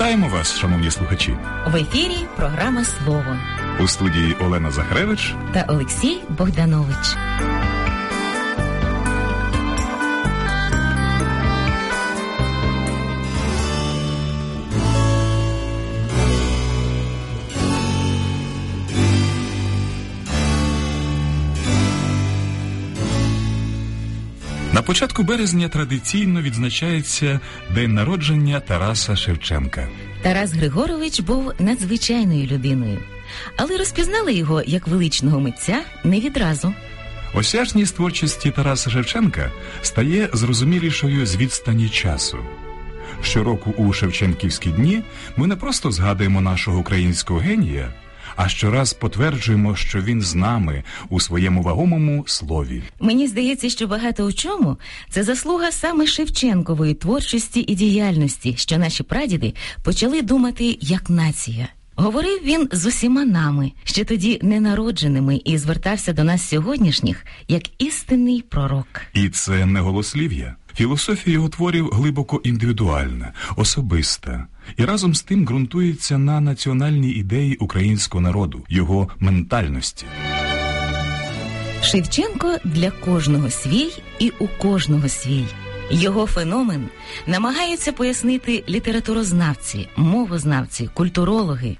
Вітаємо вас, шановні слухачі. В ефірі програма Слово У студії Олена Захревич та Олексій Богданович. На початку березня традиційно відзначається день народження Тараса Шевченка. Тарас Григорович був надзвичайною людиною, але розпізнали його як величного митця не відразу. Осяжність творчості Тараса Шевченка стає зрозумілішою з відстані часу. Щороку у Шевченківські дні ми не просто згадуємо нашого українського генія, а щораз потверджуємо, що він з нами у своєму вагомому слові. Мені здається, що багато у чому це заслуга саме Шевченкової творчості і діяльності, що наші прадіди почали думати як нація. Говорив він з усіма нами, ще тоді ненародженими, і звертався до нас сьогоднішніх як істинний пророк. І це не голослів'я. Філософія його творів глибоко індивідуальна, особиста і разом з тим ґрунтується на національній ідеї українського народу, його ментальності. Шевченко для кожного свій і у кожного свій. Його феномен намагаються пояснити літературознавці, мовознавці, культурологи.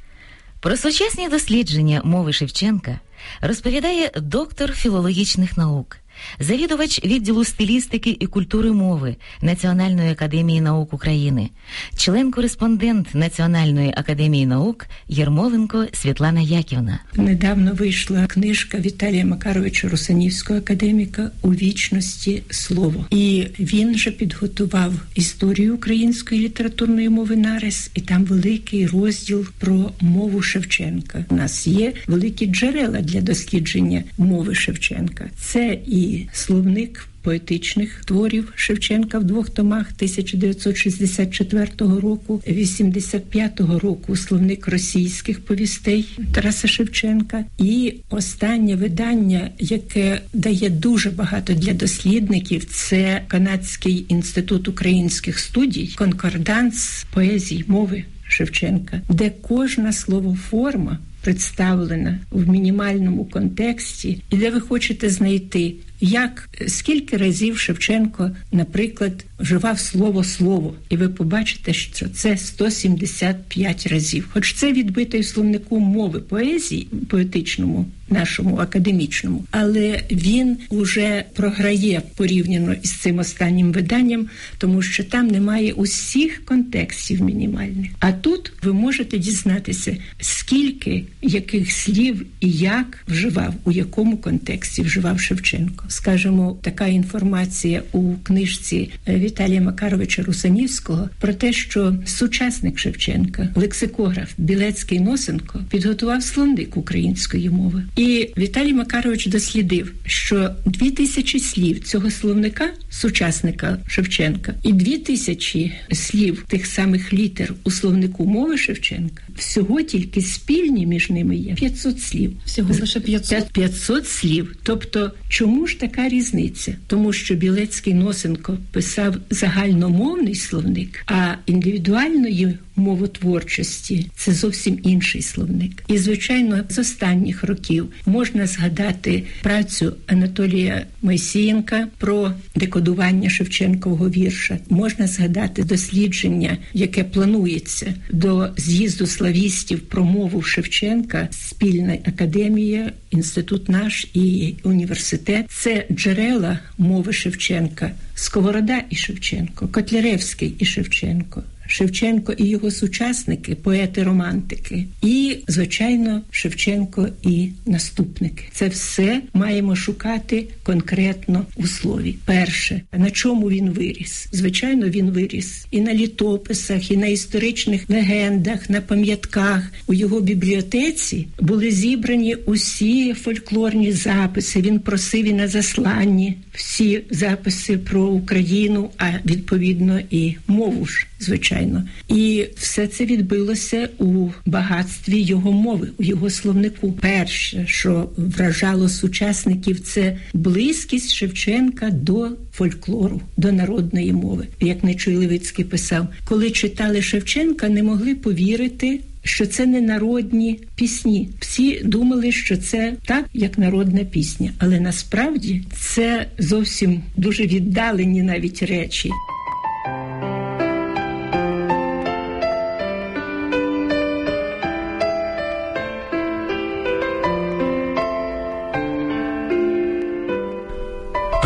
Про сучасні дослідження мови Шевченка розповідає доктор філологічних наук, завідувач відділу стилістики і культури мови Національної академії наук України, член-кореспондент Національної академії наук Єрмоленко Світлана Яківна. Недавно вийшла книжка Віталія Макаровича Русанівського академіка у вічності слово, і він же підготував історію української літературної мови нарис, і там великий розділ про мову Шевченка. У нас є великі джерела для дослідження мови Шевченка. Це і словник поетичних творів Шевченка в двох томах 1964 року, 85-го року словник російських повістей Тараса Шевченка, і останнє видання, яке дає дуже багато для дослідників, це Канадський інститут українських студій, конкорданс поезії мови Шевченка, де кожна словоформа представлена в мінімальному контексті, і де ви хочете знайти, як скільки разів Шевченко, наприклад, вживав слово слово, і ви побачите, що це 175 разів. Хоч це відбито в словнику мови поезії поетичному. Нашому академічному, але він уже програє порівняно із цим останнім виданням, тому що там немає усіх контекстів мінімальних. А тут ви можете дізнатися, скільки яких слів і як вживав, у якому контексті вживав Шевченко. Скажімо, така інформація у книжці Віталія Макаровича Русанівського про те, що сучасник Шевченка, лексикограф Білецький Носенко, підготував словник української мови. І Віталій Макарович дослідив, що дві тисячі слів цього словника, сучасника Шевченка, і дві тисячі слів тих самих літер у словнику мови Шевченка всього тільки спільні між ними є 500 слів. Всього лише 500? 500 слів. Тобто, чому ж така різниця? Тому що Білецький Носенко писав загальномовний словник, а індивідуальної мовотворчості це зовсім інший словник. І звичайно, з останніх років можна згадати працю Анатолія Мойсієнка про декодування Шевченкового вірша. Можна згадати дослідження, яке планується до з'їзду славістів про мову Шевченка, спільна академія, інститут наш і університет. Це джерела мови Шевченка, Сковорода і Шевченко, Котляревський і Шевченко. Шевченко і його сучасники, поети-романтики, і звичайно, Шевченко і наступники. Це все маємо шукати конкретно у слові. Перше, на чому він виріс? Звичайно, він виріс і на літописах, і на історичних легендах, на пам'ятках. У його бібліотеці були зібрані усі фольклорні записи. Він просив і на засланні всі записи про Україну, а відповідно і мову ж звичайно. І все це відбилося у багатстві його мови, у його словнику. Перше, що вражало сучасників, це близькість Шевченка до фольклору, до народної мови. Як Нечуй Левицький писав, коли читали Шевченка, не могли повірити. Що це не народні пісні. Всі думали, що це так, як народна пісня, але насправді це зовсім дуже віддалені навіть речі.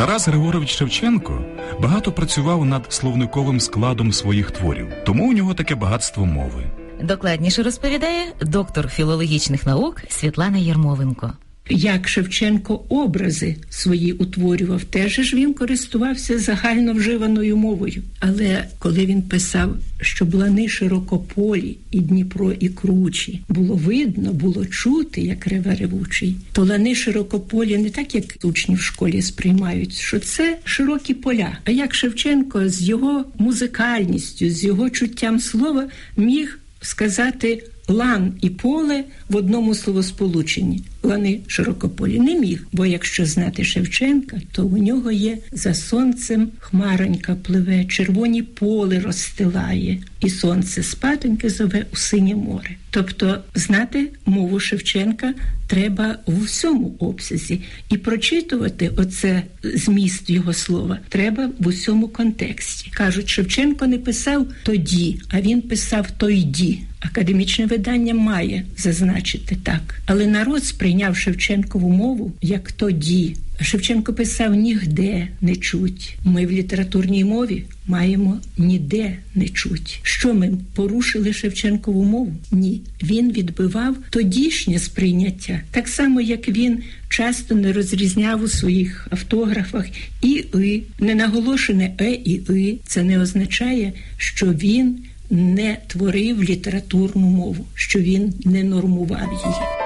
Тарас Григорович Шевченко багато працював над словниковим складом своїх творів, тому у нього таке багатство мови. Докладніше розповідає доктор філологічних наук Світлана Єрмоленко як Шевченко образи свої утворював, теж ж він користувався загально вживаною мовою. Але коли він писав, що блани широкополі і Дніпро і кручі було видно, було чути, як реве ревучий, то лани широкополі не так, як учні в школі сприймають, що це широкі поля. А як Шевченко з його музикальністю, з його чуттям слова міг сказати лан і поле в одному словосполученні. Лани широкополі не міг, бо якщо знати Шевченка, то у нього є за сонцем хмаронька пливе, червоні поле розстилає, і сонце спатоньки зове у синє море. Тобто знати мову Шевченка треба у всьому обсязі, і прочитувати оце зміст його слова треба в усьому контексті. кажуть, Шевченко не писав тоді, а він писав тойді. Академічне видання має зазначити так, але народ сприйняв Шевченкову мову як тоді. Шевченко писав нігде не чуть. Ми в літературній мові маємо ніде не чуть. Що ми порушили Шевченкову мову? Ні. Він відбивав тодішнє сприйняття, так само як він часто не розрізняв у своїх автографах і «и». ненаголошене е і «и». Це не означає, що він не творив літературну мову, що він не нормував її.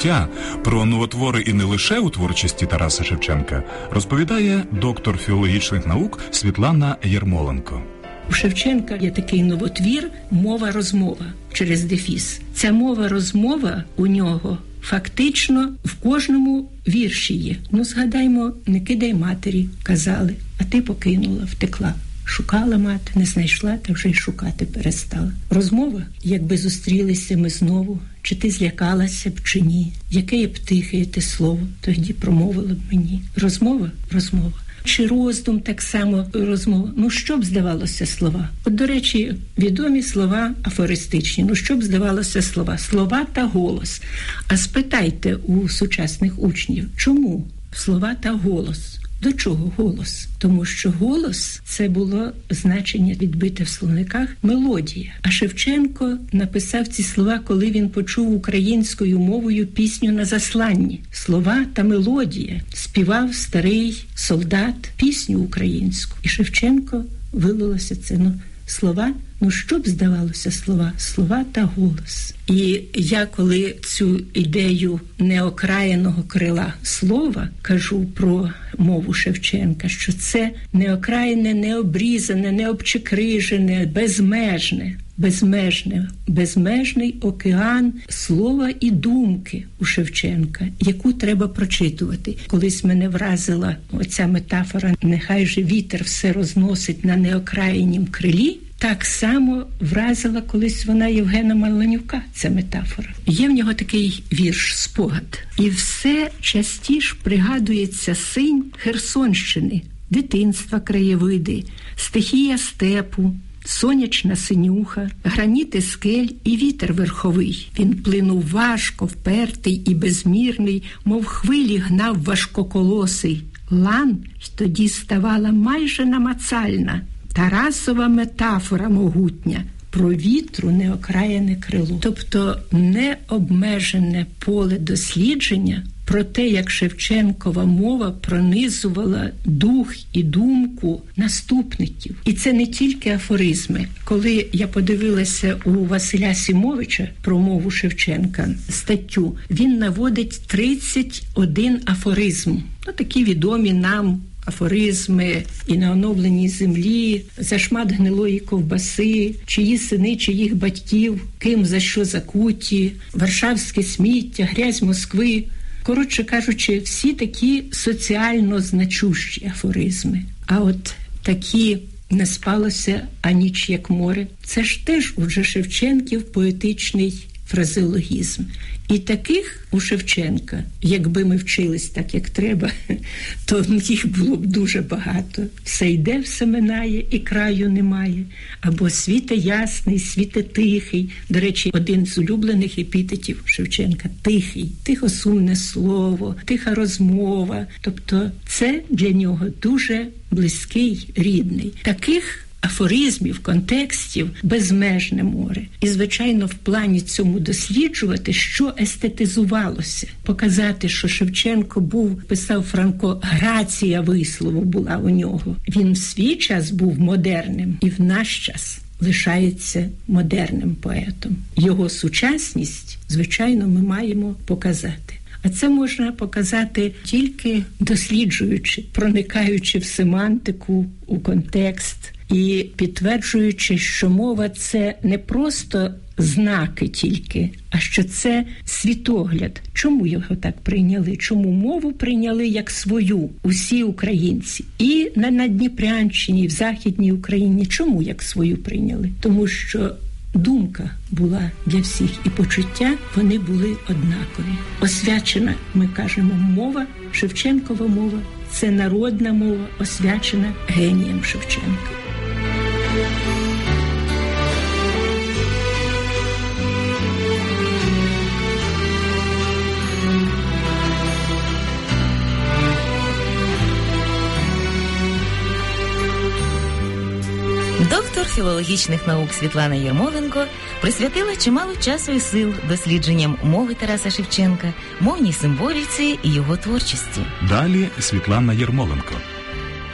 Чуття, про новотвори і не лише у творчості Тараса Шевченка розповідає доктор філологічних наук Світлана Єрмоленко. У Шевченка є такий новотвір мова розмова через дефіс. Ця мова розмова у нього фактично в кожному вірші є. Ну, згадаймо, не кидай матері, казали, а ти покинула, втекла. Шукала мати, не знайшла, та вже й шукати перестала. Розмова, якби зустрілися ми знову, чи ти злякалася б, чи ні, яке б тихе те слово, тоді промовила б мені. Розмова, розмова. Чи роздум так само розмова? Ну що б здавалося слова? От, до речі, відомі слова афористичні. Ну що б здавалося слова? Слова та голос. А спитайте у сучасних учнів, чому слова та голос? До чого голос? Тому що голос це було значення відбите в словниках мелодія. А Шевченко написав ці слова, коли він почув українською мовою пісню на засланні. Слова та мелодія співав старий солдат пісню українську. І Шевченко вилилося це. Ну, слова. Ну, що б здавалося слова, слова та голос. І я, коли цю ідею неокраєного крила слова кажу про мову Шевченка, що це неокраєне, необрізане, необчекрижене, безмежне. Безмежне, безмежний океан слова і думки у Шевченка, яку треба прочитувати. Колись мене вразила оця метафора Нехай же вітер все розносить на неокраєнім крилі. Так само вразила колись вона Євгена Маланюка. Ця метафора. Є в нього такий вірш, спогад, і все частіше пригадується синь Херсонщини, дитинства, краєвиди, стихія степу. Сонячна синюха, граніти скель і вітер верховий. Він плинув важко, впертий і безмірний, мов хвилі гнав важкоколосий. Лан тоді ставала майже намацальна. Тарасова метафора могутня про вітру неокраєне крило, тобто необмежене поле дослідження про те, як Шевченкова мова пронизувала дух і думку наступників. І це не тільки афоризми. Коли я подивилася у Василя Сімовича про мову Шевченка статтю, він наводить 31 афоризм. Ну, такі відомі нам. Афоризми і на оновленій землі, за шмат гнилої ковбаси, чиї сини, чиїх батьків, ким за що закуті, Варшавське сміття, грязь Москви. Коротше кажучи, всі такі соціально значущі афоризми. А от такі не спалося, а ніч як море. Це ж теж уже Шевченків поетичний фразеологізм. І таких у Шевченка, якби ми вчились так, як треба, то їх було б дуже багато. Все йде, все минає, і краю немає. Або світе ясний, світе тихий. До речі, один з улюблених епітетів Шевченка тихий, тихосумне слово, тиха розмова. Тобто, це для нього дуже близький, рідний. Таких афоризмів, контекстів безмежне море. І, звичайно, в плані цьому досліджувати, що естетизувалося, показати, що Шевченко був, писав Франко, грація вислову була у нього. Він в свій час був модерним і в наш час. Лишається модерним поетом. Його сучасність, звичайно, ми маємо показати. А це можна показати тільки досліджуючи, проникаючи в семантику, у контекст і підтверджуючи, що мова це не просто знаки тільки, а що це світогляд. Чому його так прийняли? Чому мову прийняли як свою усі українці? І на Надніпрянщині, в Західній Україні чому як свою прийняли? Тому що Думка була для всіх, і почуття вони були однакові. Освячена, ми кажемо, мова, Шевченкова мова це народна мова, освячена генієм Шевченка. Доктор філологічних наук Світлана Єрмоленко присвятила чимало часу і сил дослідженням мови Тараса Шевченка, мовній символіці і його творчості. Далі Світлана Єрмоленко.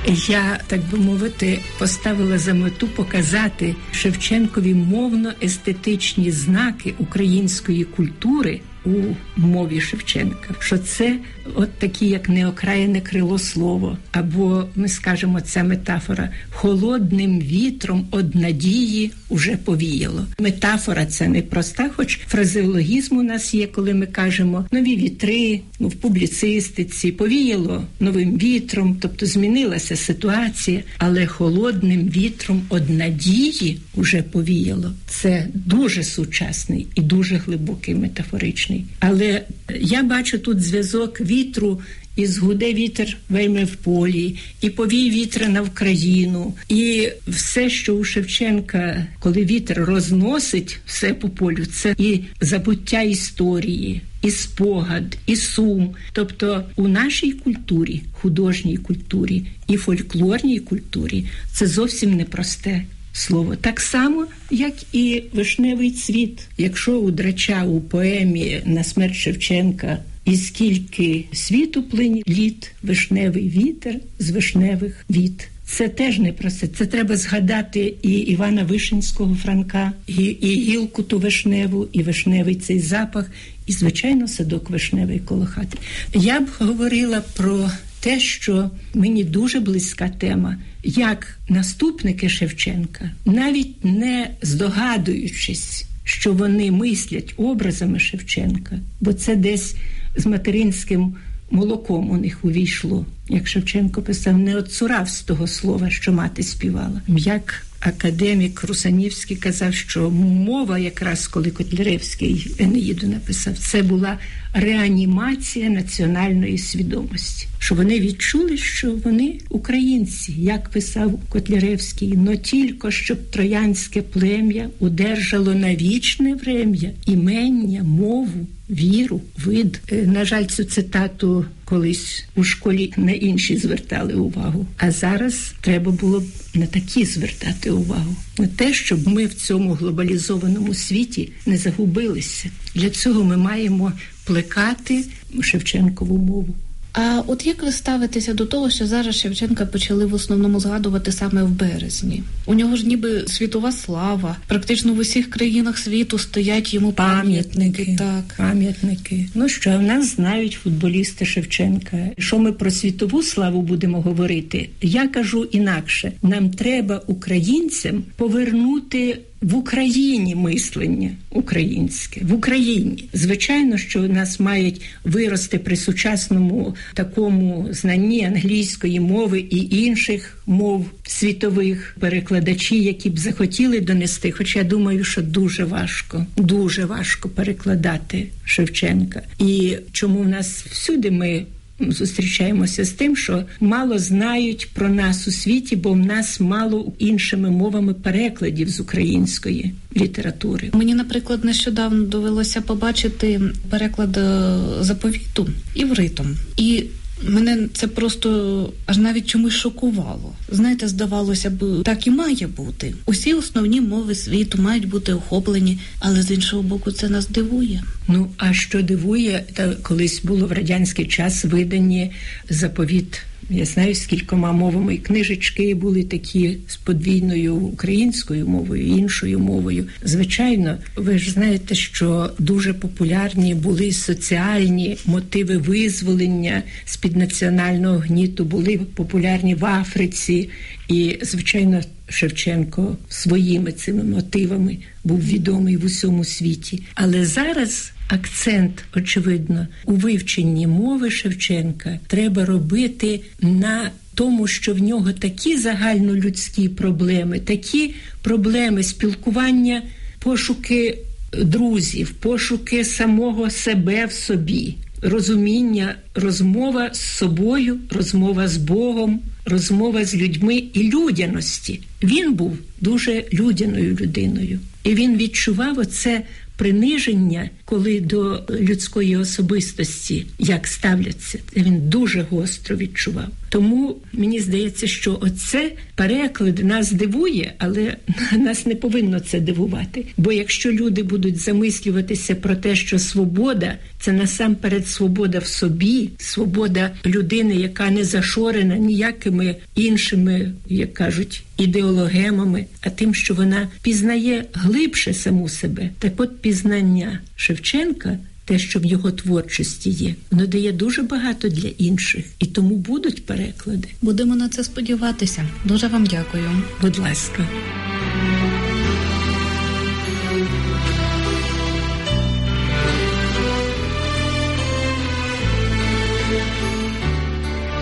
Я, так би мовити, поставила за мету показати Шевченкові мовно-естетичні знаки української культури у мові Шевченка, що це от такі, як неокраєне крило слово, або ми скажемо ця метафора холодним вітром од надії уже повіяло. Метафора це не проста, хоч фразеологізм у нас є, коли ми кажемо нові вітри, ну в публіцистиці повіяло новим вітром, тобто змінилася ситуація, але холодним вітром од надії уже повіяло. Це дуже сучасний і дуже глибокий метафоричний. Але я бачу тут зв'язок вітру. І згуде вітер вельми в полі, і повій вітра на Вкраїну, і все, що у Шевченка, коли вітер розносить все по полю, це і забуття історії, і спогад, і сум. Тобто у нашій культурі, художній культурі і фольклорній культурі це зовсім непросте слово. Так само, як і вишневий цвіт. Якщо у драча у поемі на смерть Шевченка і скільки світу плині літ, вишневий вітер з вишневих віт. Це теж не просте. Це треба згадати і Івана Вишинського Франка, і і гілку ту вишневу, і вишневий цей запах, і звичайно садок вишневий коло хати. Я б говорила про те, що мені дуже близька тема, як наступники Шевченка, навіть не здогадуючись, що вони мислять образами Шевченка, бо це десь з материнським молоком у них увійшло. Як Шевченко писав, не отцурав з того слова, що мати співала. Як академік Русанівський казав, що мова, якраз коли Котляревський Енеїду написав, це була реанімація національної свідомості. Що вони відчули, що вони українці, як писав Котляревський, но тільки щоб троянське плем'я удержало на вічне врем'я імення, мову. Віру, вид. На жаль, цю цитату колись у школі на інші звертали увагу. А зараз треба було б на такі звертати увагу. На те, щоб ми в цьому глобалізованому світі не загубилися. Для цього ми маємо плекати Шевченкову мову. А от як ви ставитеся до того, що зараз Шевченка почали в основному згадувати саме в березні? У нього ж ніби світова слава. Практично в усіх країнах світу стоять йому пам'ятники. Так, пам'ятники. Ну що в нас знають футболісти Шевченка. Що ми про світову славу будемо говорити? Я кажу інакше: нам треба українцям повернути в Україні мислення українське в Україні. Звичайно, що нас мають вирости при сучасному такому знанні англійської мови і інших мов світових перекладачі, які б захотіли донести. Хоча я думаю, що дуже важко, дуже важко перекладати Шевченка. І чому в нас всюди ми зустрічаємося з тим, що мало знають про нас у світі, бо в нас мало іншими мовами перекладів з української літератури. Мені, наприклад, нещодавно довелося побачити переклад е, заповіту івритом. і Мене це просто аж навіть чомусь шокувало. Знаєте, здавалося б, так і має бути. Усі основні мови світу мають бути охоплені, але з іншого боку, це нас дивує. Ну а що дивує, та колись було в радянський час видані заповіт я знаю, з кількома мовами і книжечки були такі з подвійною українською мовою, іншою мовою. Звичайно, ви ж знаєте, що дуже популярні були соціальні мотиви визволення з під національного гніту, були популярні в Африці, і звичайно. Шевченко своїми цими мотивами був відомий в усьому світі, але зараз акцент, очевидно, у вивченні мови Шевченка треба робити на тому, що в нього такі загальнолюдські проблеми, такі проблеми спілкування, пошуки друзів, пошуки самого себе в собі, розуміння, розмова з собою, розмова з Богом, розмова з людьми і людяності. Він був дуже людяною людиною, і він відчував оце приниження, коли до людської особистості як ставляться, він дуже гостро відчував. Тому мені здається, що оце переклад нас дивує, але нас не повинно це дивувати. Бо якщо люди будуть замислюватися про те, що свобода це насамперед свобода в собі, свобода людини, яка не зашорена ніякими іншими, як кажуть, ідеологемами, а тим, що вона пізнає глибше саму себе, так от пізнання Шевченка те, що в його творчості є, воно дає дуже багато для інших, і тому будуть переклади. Будемо на це сподіватися. Дуже вам дякую. Будь ласка.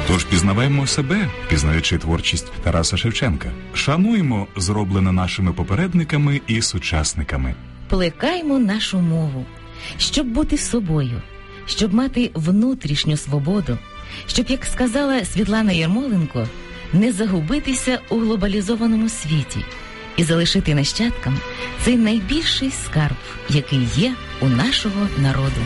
Тож пізнаваємо себе, пізнаючи творчість Тараса Шевченка, шануємо зроблене нашими попередниками і сучасниками. Плекаймо нашу мову щоб бути собою, щоб мати внутрішню свободу, щоб, як сказала Світлана Ярмоленко, не загубитися у глобалізованому світі і залишити нащадкам цей найбільший скарб, який є у нашого народу.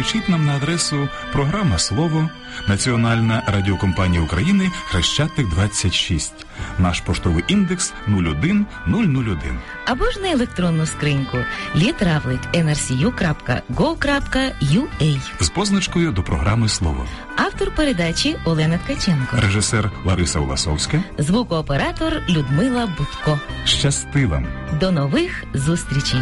Пишіть нам на адресу програма Слово Національна радіокомпанія України Хрещатик 26, наш поштовий індекс 01001. Або ж на електронну скриньку літравлик nrcu.go.ua з позначкою до програми Слово. Автор передачі Олена Ткаченко, режисер Лариса Уласовська, звукооператор Людмила Будко. Щасти вам! До нових зустрічей!